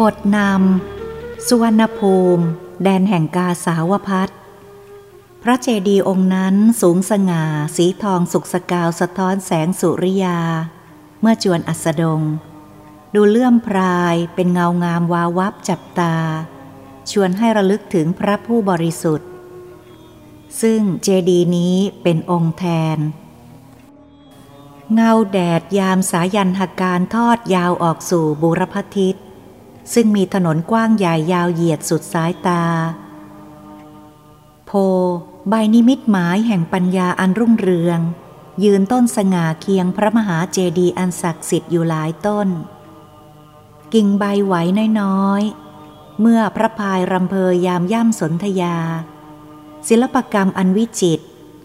บทนำสุวรรณภูมิ แดนแห่งกาสาวพัฒพระเจดีย์องค์นั้นสูงสง่า สีทองสุกสกาวสะท้อนแสงสุริยา เมื่อจวนอัสดง ดูเลื่อมพรายเป็นเงางามวาวับจับตา ชวนให้ระลึกถึงพระผู้บริสุทธิ์ ซึ่งเจดีนี้เป็นองค์แทน เงาแดดยามสายันหการทอดยาวออกสู่บุรพทิศ ซึ่งมีถนนกว้างใหญ่ยาวเหยียดสุดสายตา โพ ใบนิมิตหมายแห่งปัญญาอันรุ่งเรือง ยืนต้นสง่าเคียงพระมหาเจดีย์อันศักดิ์สิทธิ์อยู่หลายต้น กิ่งใบไหวน้อยๆ เมื่อพระพายรำเพยยามย่ำสนธยา ศิลปกรรมอันวิจิตร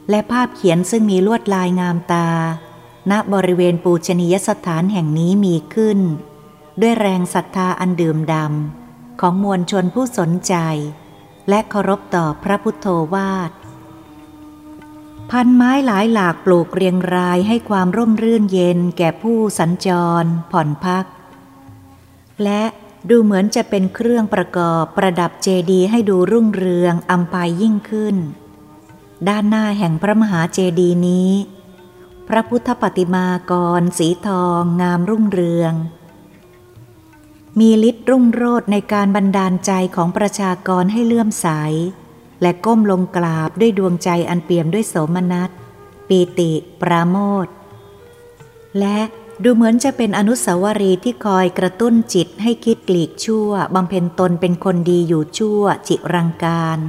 และภาพเขียนซึ่งมีลวดลายงามตา ณบริเวณปูชนียสถานแห่งนี้มีขึ้น ด้วยแรงศรัทธาอันดื่มดำของมวลชนผู้สนใจ และเคารพต่อพระพุทโธวาท พันไม้หลายหลากปลูกเรียงรายให้ความร่มรื่นเย็นแก่ผู้สัญจรผ่อนพัก และ ดูเหมือนจะเป็นเครื่องประกอบประดับเจดีย์ให้ดูรุ่งเรืองอัมพายยิ่งขึ้น ด้านหน้าแห่งพระมหาเจดีย์นี้ พระพุทธปฏิมากรสีทองงามรุ่งเรือง มีฤทธิ์รุ่งโรจน์ในการบันดาลใจของประชากรให้เลื่อมใส และก้มลงกราบด้วยดวงใจอันเปี่ยมด้วยโสมนัส ปีติ ปราโมทและ ดูเหมือนจะเป็นอนุสาวรีย์ที่คอยกระตุ้นจิตให้คิดกลีกชั่วบำเพ็ญตนเป็นคนดีอยู่ชั่วจิรังการ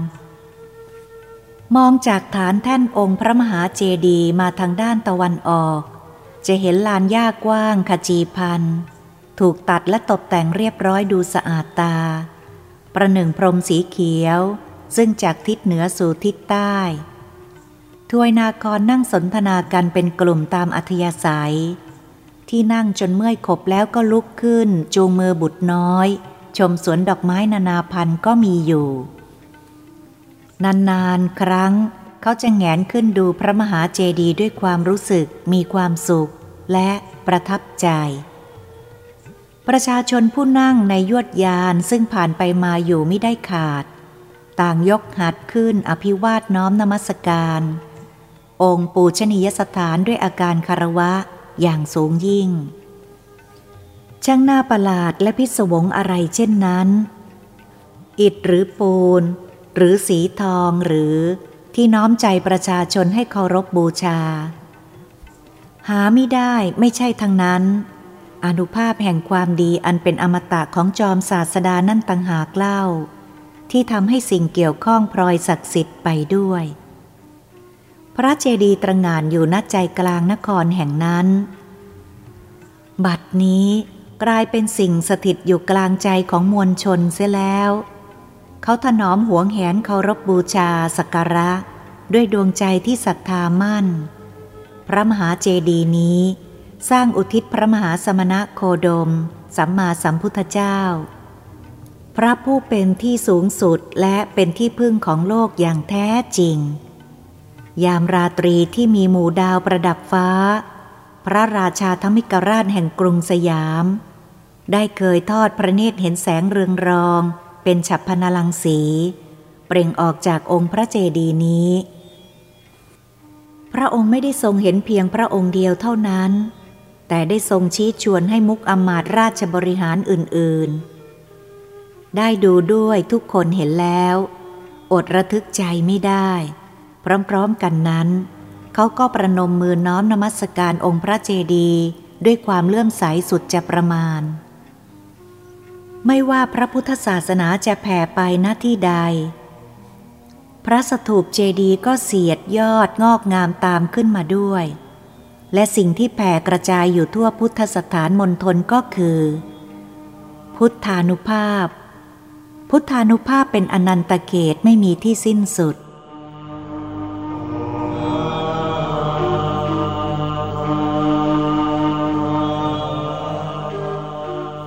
มองจากฐานแท่นองค์พระมหาเจดีย์มาทางด้านตะวันออก จะเห็นลานหญ้ากว้างขจีพันถูกตัดและตกแต่งเรียบร้อยดูสะอาดตา ประหนึ่งพรมสีเขียว ซึ่งจากทิศเหนือสู่ทิศใต้ทวยนาครนั่งสนทนากันเป็นกลุ่มตามอัธยาศัย ที่นั่งจนเมื่อยขบแล้วก็ลุกขึ้น จูงมือบุตรน้อย ชมสวนดอกไม้นานาพันธุ์ก็มีอยู่ นานๆ ครั้ง เขาจะแงนขึ้นดูพระมหาเจดีย์ด้วยความรู้สึกมีความสุข และประทับใจ ประชาชนผู้นั่งในยวดยานซึ่งผ่านไปมาอยู่ไม่ได้ขาด ต่างยกหัดขึ้นอภิวาทน้อมนมัสการ องค์ปูชนียสถานด้วยอาการคารวะ อย่างสูงยิ่ง ช่างหน้าประหลาดและพิศวงอะไรเช่นนั้น อิฐหรือปูน หรือสีทองหรือที่น้อมใจประชาชนให้เคารพบบูชา หาไม่ได้ไม่ใช่ทั้งนั้น อนุภาพแห่งความดีอันเป็นอมตะของจอมศาสดานั่นตังหากเล่า ที่ทำให้สิ่งเกี่ยวข้องพลอยศักดิ์สิทธิ์ไปด้วย พระเจดีย์ตระงานอยู่ณใจกลางนครแห่งนั้น บัดนี้กลายเป็นสิ่งสถิตอยู่กลางใจของมวลชนเสียแล้ว เขาถนอมหวงแหนเคารพบบูชาสักการะ ด้วยดวงใจที่ศรัทธามั่น พระมหาเจดีย์นี้ สร้างอุทิศพระมหาสมณะโคดม สัมมาสัมพุทธเจ้า พระผู้เป็นที่สูงสุดและเป็นที่พึ่งของโลกอย่างแท้จริง ยามราตรีที่มีหมู่ดาวประดับฟ้า พระราชาธมิกราชแห่งกรุงสยาม ได้เคยทอดพระเนตรเห็นแสงเรืองรอง เป็นฉับพนลังสี เปล่งออกจากองค์พระเจดีย์นี้ พระองค์ไม่ได้ทรงเห็นเพียงพระองค์เดียวเท่านั้น แต่ได้ทรงชี้ชวนให้มุกอมาตราชบริหารอื่น ๆ ได้ดูด้วยทุกคนเห็นแล้ว อดระทึกใจไม่ได้ พร้อมๆกันนั้น เขาก็ประนมมือน้อมนมัสการองค์พระเจดีย์ด้วยความเลื่อมใสสุดจะประมาณ ไม่ว่าพระพุทธศาสนาจะแผ่ไปณที่ใด พระสถูปเจดีย์ก็เสียดยอดงอกงามตามขึ้นมาด้วย และสิ่งที่แผ่กระจายอยู่ทั่วพุทธสถานมณฑลก็คือ พุทธานุภาพ พุทธานุภาพเป็นอนันตเกตไม่มีที่สิ้นสุด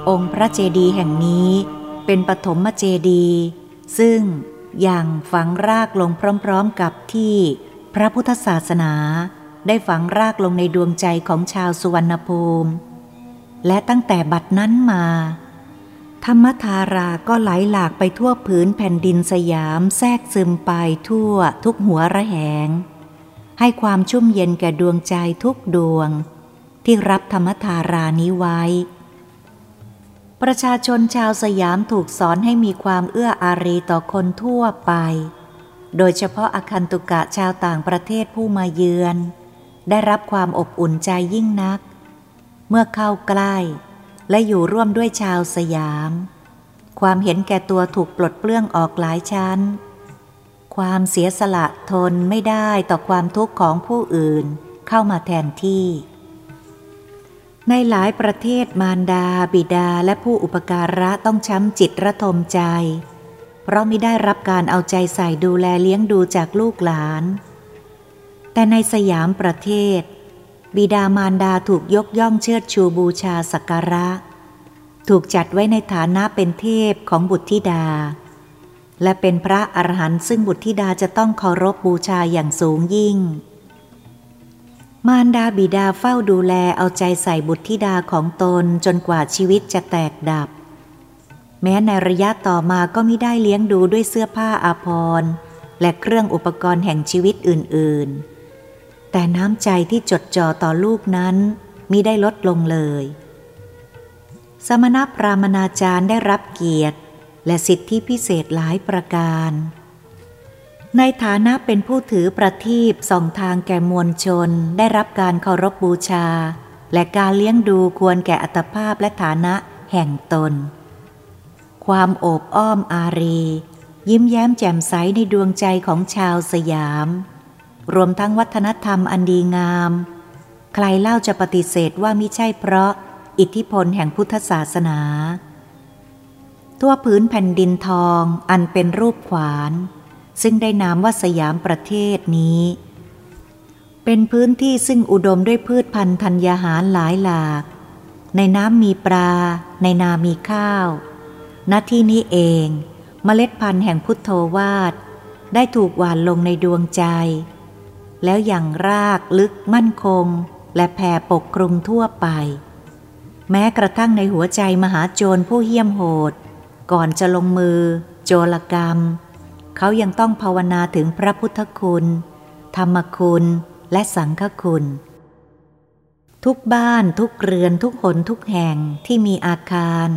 องค์พระเจดีย์แห่งนี้เป็นปฐมเจดีย์ซึ่งอย่างฝังรากลงพร้อมๆกับที่พระพุทธศาสนาได้ฝังรากลงในดวงใจของชาวสุวรรณภูมิ และตั้งแต่บัดนั้นมา ธรรมธาราก็ไหลหลากไปทั่วผืนแผ่นดินสยามแทรกซึมไปทั่วทุกหัวระแหง ให้ความชุ่มเย็นแก่ดวงใจทุกดวง ที่รับธรรมธารานี้ไว้ ประชาชนชาวสยามถูกสอนให้มีความเอื้ออารีต่อคนทั่วไป โดยเฉพาะอาคันตุกะชาวต่างประเทศผู้มาเยือน ได้รับความอบอุ่นใจยิ่งนัก เมื่อเข้าใกล้ และอยู่ร่วมด้วยชาวสยาม ความเห็นแก่ตัวถูกปลดเปลื้องออกหลายชั้น ความเสียสละทนไม่ได้ต่อความทุกข์ของผู้อื่นเข้ามาแทนที่ ในหลายประเทศมารดา บิดาและผู้อุปการะต้องช้ำจิตระทมใจ เพราะไม่ได้รับการเอาใจใส่ดูแลเลี้ยงดูจากลูกหลาน แต่ในสยามประเทศ บิดามารดาถูกยกย่องเชิดชูบูชาสักการะ ถูกจัดไว้ในฐานะเป็นเทพของบุตรธิดา และเป็นพระอรหันต์ซึ่งบุตรธิดาจะต้องเคารพบูชาอย่างสูงยิ่ง มารดาบิดาเฝ้าดูแลเอาใจใส่บุตรธิดาของตนจนกว่าชีวิตจะแตกดับ แม้ในระยะต่อมาก็ไม่ได้เลี้ยงดูด้วยเสื้อผ้าอาภรณ์และเครื่องอุปกรณ์แห่งชีวิตอื่น ๆ แต่น้ำใจที่จดจ่อต่อลูกนั้นมิได้ลดลงเลย สมณพราหมณาจารย์ได้รับเกียรติ และสิทธิพิเศษหลายประการ ในฐานะเป็นผู้ถือประทีปส่องทางแก่มวลชน ได้รับการเคารพบบูชา และการเลี้ยงดูควรแก่อัตภาพและฐานะแห่งตน ความโอบอ้อมอารี ยิ้มแย้มแจ่มใสในดวงใจของชาวสยาม รวมทั้งวัฒนธรรมอันดีงาม ใครเล่าจะปฏิเสธว่ามิใช่เพราะอิทธิพลแห่งพุทธศาสนา ทั่วพื้นแผ่นดินทองอันเป็นรูปขวาน ซึ่งได้นามว่าสยามประเทศนี้ เป็นพื้นที่ซึ่งอุดมด้วยพืชพันธุ์ธัญญาหารหลายหลาก ในน้ำมีปลา ในนามีข้าวณที่นี้เองเมล็ดพันธุ์แห่งพุทโธวาดได้ถูกหว่านลงในดวงใจ แล้วอย่างรากลึกมั่นคง และแผ่ปกคลุมทั่วไป แม้กระทั่งในหัวใจมหาโจรผู้เหี้ยมโหด ก่อนจะลงมือ โจรกรรม เขายังต้องภาวนาถึงพระพุทธคุณ ธรรมคุณและสังฆคุณ ทุกบ้านทุกเรือนทุกหนทุกแห่งที่มีอาคาร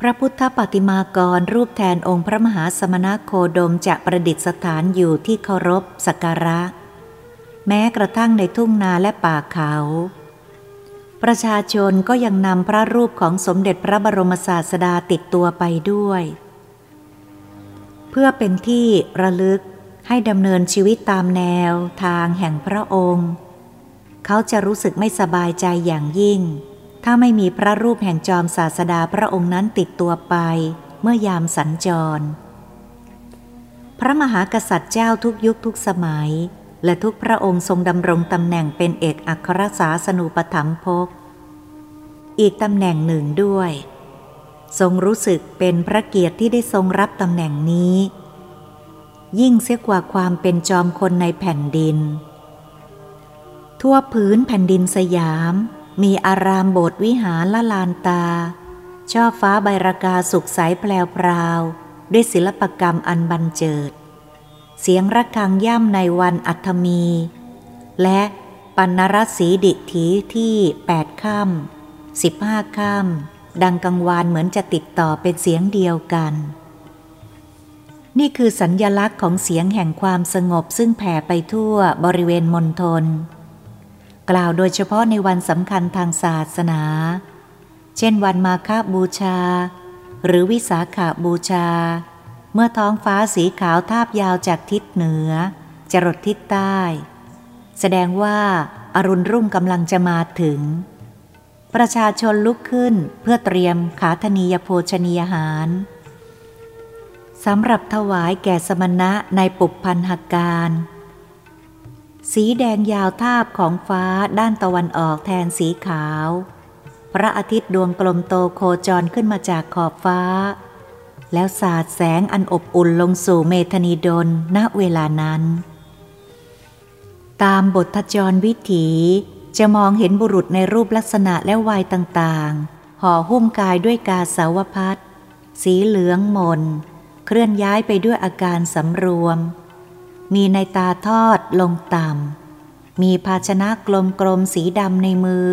พระพุทธปฏิมากรรูปแทนองค์พระมหาสมณโคดมจะประดิษฐานอยู่ที่เคารพสักการะ แม้กระทั่งในทุ่งนาและป่าเขา ประชาชนก็ยังนำพระรูปของสมเด็จพระบรมศาสดาติดตัวไปด้วย เพื่อเป็นที่ระลึกให้ดำเนินชีวิตตามแนวทางแห่งพระองค์ เขาจะรู้สึกไม่สบายใจอย่างยิ่ง ถ้าไม่มีพระรูปแห่งจอมศาสดาพระองค์นั้นติดตัวไปเมื่อยามสัญจร พระมหากษัตริย์เจ้าทุกยุคทุกสมัย และทุกพระองค์ทรงดำรงตำแหน่งเป็นเอกอัครสาสนูปถัมภกอีกตำแหน่งหนึ่งด้วย ทรงรู้สึกเป็นพระเกียรติที่ได้ทรงรับตำแหน่งนี้ ยิ่งเสียกว่าความเป็นจอมคนในแผ่นดิน ทั่วพื้นแผ่นดินสยาม มีอารามโบสถ์วิหารละลานตา ช่อฟ้าใบรากาสุขใสแพรวพราว ด้วยศิลปกรรมอันบันเจิด เสียงระฆังย่ำในวันอัตมี และปันรสีดิถีที่แปดค่ำสิบห้าค่ำ ดังกังวานเหมือนจะติดต่อเป็นเสียงเดียวกัน นี่คือสัญญลักษณ์ของเสียงแห่งความสงบซึ่งแผ่ไปทั่วบริเวณมณฑลกล่าวโดยเฉพาะในวันสำคัญทางศาสนา เช่นวันมาฆบูชา หรือวิสาขาบูชา เมื่อท้องฟ้าสีขาวทาบยาวจากทิศเหนือ จรดทิศใต้ แสดงว่าอารุณรุ่งกำลังจะมาถึง ประชาชนลุกขึ้นเพื่อเตรียมขาธนียโภชนียหารสำหรับถวายแก่สมณะในปุพพันหการ สีแดงยาวทาบของฟ้าด้านตะวันออกแทนสีขาว พระอาทิตย์ดวงกลมโตโคจรขึ้นมาจากขอบฟ้า แล้วสาดแสงอันอบอุ่นลงสู่เมธนีดลณเวลานั้น ตามบทจรวิถี จะมองเห็นบุรุษในรูปลักษณะและวัยต่างๆ ห่อหุ้มกายด้วยกาสาวพัดสีเหลืองมน เคลื่อนย้ายไปด้วยอาการสำรวม มีในตาทอดลงต่ำ มีภาชนะกลมๆสีดำในมือ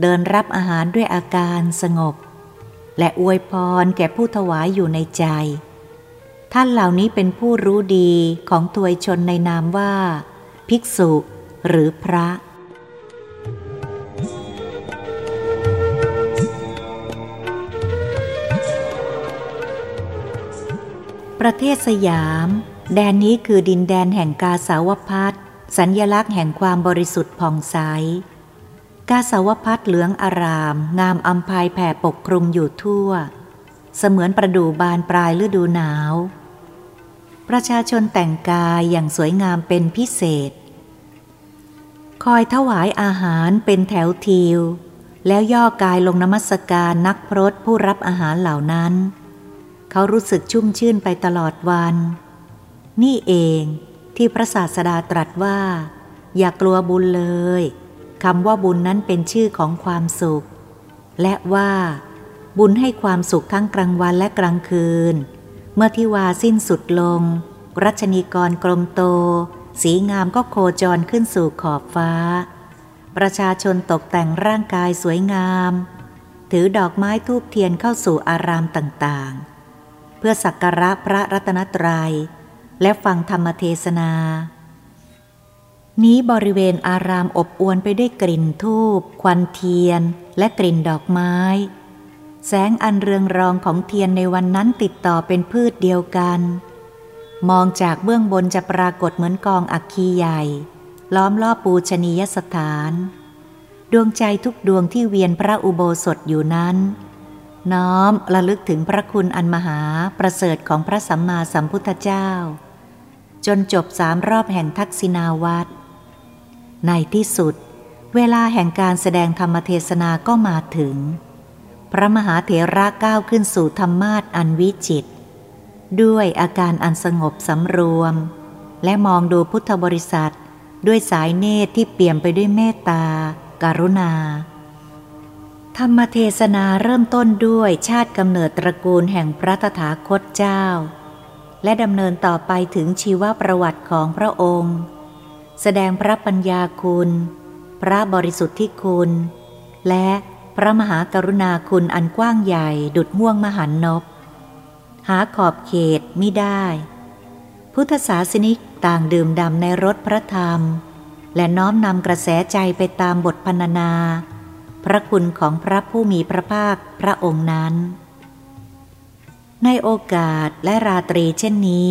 เดินรับอาหารด้วยอาการสงบ และอวยพรแก่ผู้ถวายอยู่ในใจ ท่านเหล่านี้เป็นผู้รู้ดีของทวชนในนามว่า ภิกษุหรือพระ ประเทศสยาม แดนนี้คือดินแดนแห่งกาสาวพัดสัญญลักษณ์แห่งความบริสุทธิ์ผ่องใส กาสาวพัดเหลืองอาราม งามอัมพายแผ่ปกคลุมอยู่ทั่ว เสมือนประดูบานปลายฤดูหนาว ประชาชนแต่งกายอย่างสวยงามเป็นพิเศษ คอยถวายอาหารเป็นแถวทิว แล้วย่อกายลงนมัสการนักพรตผู้รับอาหารเหล่านั้น เขารู้สึกชุ่มชื่นไปตลอดวัน นี่เองที่พระศาสดาตรัสว่า อย่ากลัวบุญเลยคำว่าบุญนั้นเป็นชื่อของความสุข และว่า บุญให้ความสุขทั้งกลางวันและกลางคืน เมื่อที่วาสิ้นสุดลง รัชนีกรกรมโต สีงามก็โคจรขึ้นสู่ขอบฟ้า ประชาชนตกแต่งร่างกายสวยงาม ถือดอกไม้ทูบเทียนเข้าสู่อารามต่างๆ เพื่อสักการะพระรัตนตรยัย และฟังธรรมเทศนา นี้บริเวณอารามอบอวลไปด้วยกลิ่นทูบควันเทียน และกลิ่นดอกไม้ แสงอันเรืองรองของเทียนในวันนั้นติดต่อเป็นพืชเดียวกัน มองจากเบื้องบนจะปรากฏเหมือนกองอักคีใหญ่ ล้อมรอบปูชนียสถาน ดวงใจทุกดวงที่เวียนพระอุโบสถอยู่นั้น น้อมระลึกถึงพระคุณอันมหาประเสริฐของพระสัมมาสัมพุทธเจ้า จนจบสามรอบแห่งทักษิณาวัตรในที่สุด เวลาแห่งการแสดงธรรมเทศนาก็มาถึง พระมหาเถระก้าวขึ้นสู่ธรรมาทอันวิจิต ด้วยอาการอันสงบสำรวม และมองดูพุทธบริษัท ด้วยสายเนตรที่เปี่ยมไปด้วยเมตตาการุณา ธรรมเทศนาเริ่มต้นด้วยชาติกำเนิดตระกูลแห่งพระตถาคตเจ้า และดำเนินต่อไปถึงชีวประวัติของพระองค์ แสดงพระปัญญาคุณ พระบริสุทธิคุณ และพระมหากรุณาคุณอันกว้างใหญ่ดุดห่วงมหันนบ หาขอบเขตมิได้ พุทธศาสนิกต่างดื่มดำในรสพระธรรม และน้อมนำกระแสใจไปตามบทพรรณนา พระคุณของพระผู้มีพระภาคพระองค์นั้น ในโอกาสและราตรีเช่นนี้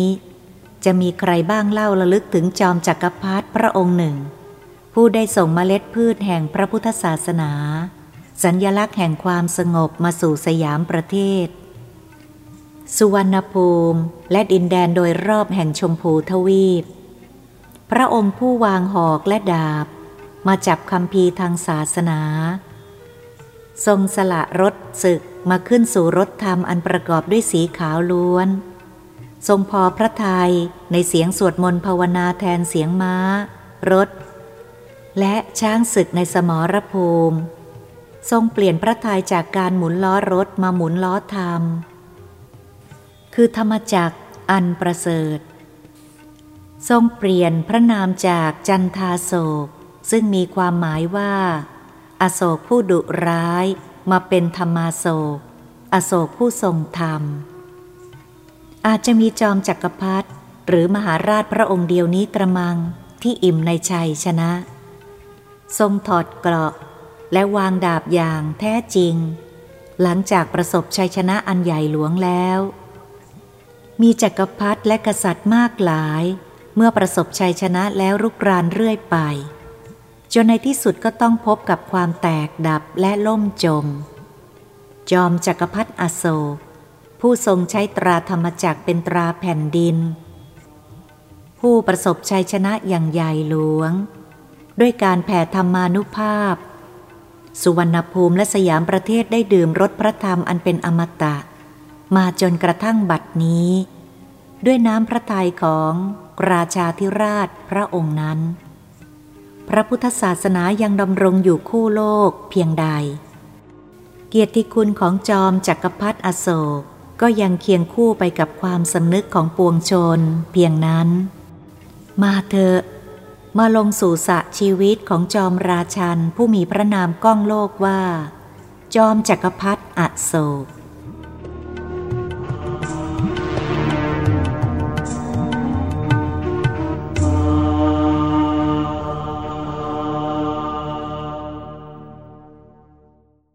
จะมีใครบ้างเล่าระลึกถึงจอมจักรพรรดิพระองค์หนึ่ง ผู้ได้ส่งเมล็ดพืชแห่งพระพุทธศาสนา สัญญลักษณ์แห่งความสงบมาสู่สยามประเทศ สุวรรณภูมิและดินแดนโดยรอบแห่งชมพูทวีป พระองค์ผู้วางหอกและดาบ มาจับคำพีทางศาสนา ทรงสละรถศึกมาขึ้นสู่รถธรรมอันประกอบด้วยสีขาวล้วน ทรงพอพระทัยในเสียงสวดมนต์ภาวนาแทนเสียงม้า รถ และช้างศึกในสมรภูมิ ทรงเปลี่ยนพระทัยจากการหมุนล้อรถมาหมุนล้อธรรม คือธรรมจักอันประเสริฐ ทรงเปลี่ยนพระนามจากจันทาโศกซึ่งมีความหมายว่า อโศกผู้ดุร้ายมาเป็นธรรมาโศก อโศกผู้ทรงธรรม อาจจะมีจอมจักรพรรดิหรือมหาราชพระองค์เดียวนี้กระมังที่อิ่มในชัยชนะ ทรงถอดเกราะและวางดาบอย่างแท้จริง หลังจากประสบชัยชนะอันใหญ่หลวงแล้ว มีจักรพรรดิและกษัตริย์มากหลาย เมื่อประสบชัยชนะแล้วรุกรานเรื่อยไป จนในที่สุดก็ต้องพบกับความแตกดับและล่มจม จอมจักรพรรดิอโศก ผู้ทรงใช้ตราธรรมจักรเป็นตราแผ่นดิน ผู้ประสบชัยชนะอย่างใหญ่หลวง ด้วยการแผ่ธรรมานุภาพ สุวรรณภูมิและสยามประเทศได้ดื่มรสพระธรรมอันเป็นอมตะ มาจนกระทั่งบัดนี้ ด้วยน้ำพระทัยของราชาธิราชพระองค์นั้น พระพุทธศาสนายังดำรงอยู่คู่โลกเพียงใด เกียรติคุณของจอมจักรพรรดิอโศกก็ยังเคียงคู่ไปกับความสำนึกของปวงชน เพียงนั้น มาเถอะ มาลงสู่สะชีวิตของจอมราชันผู้มีพระนามก้องโลกว่า จอมจักรพรรดิอโศก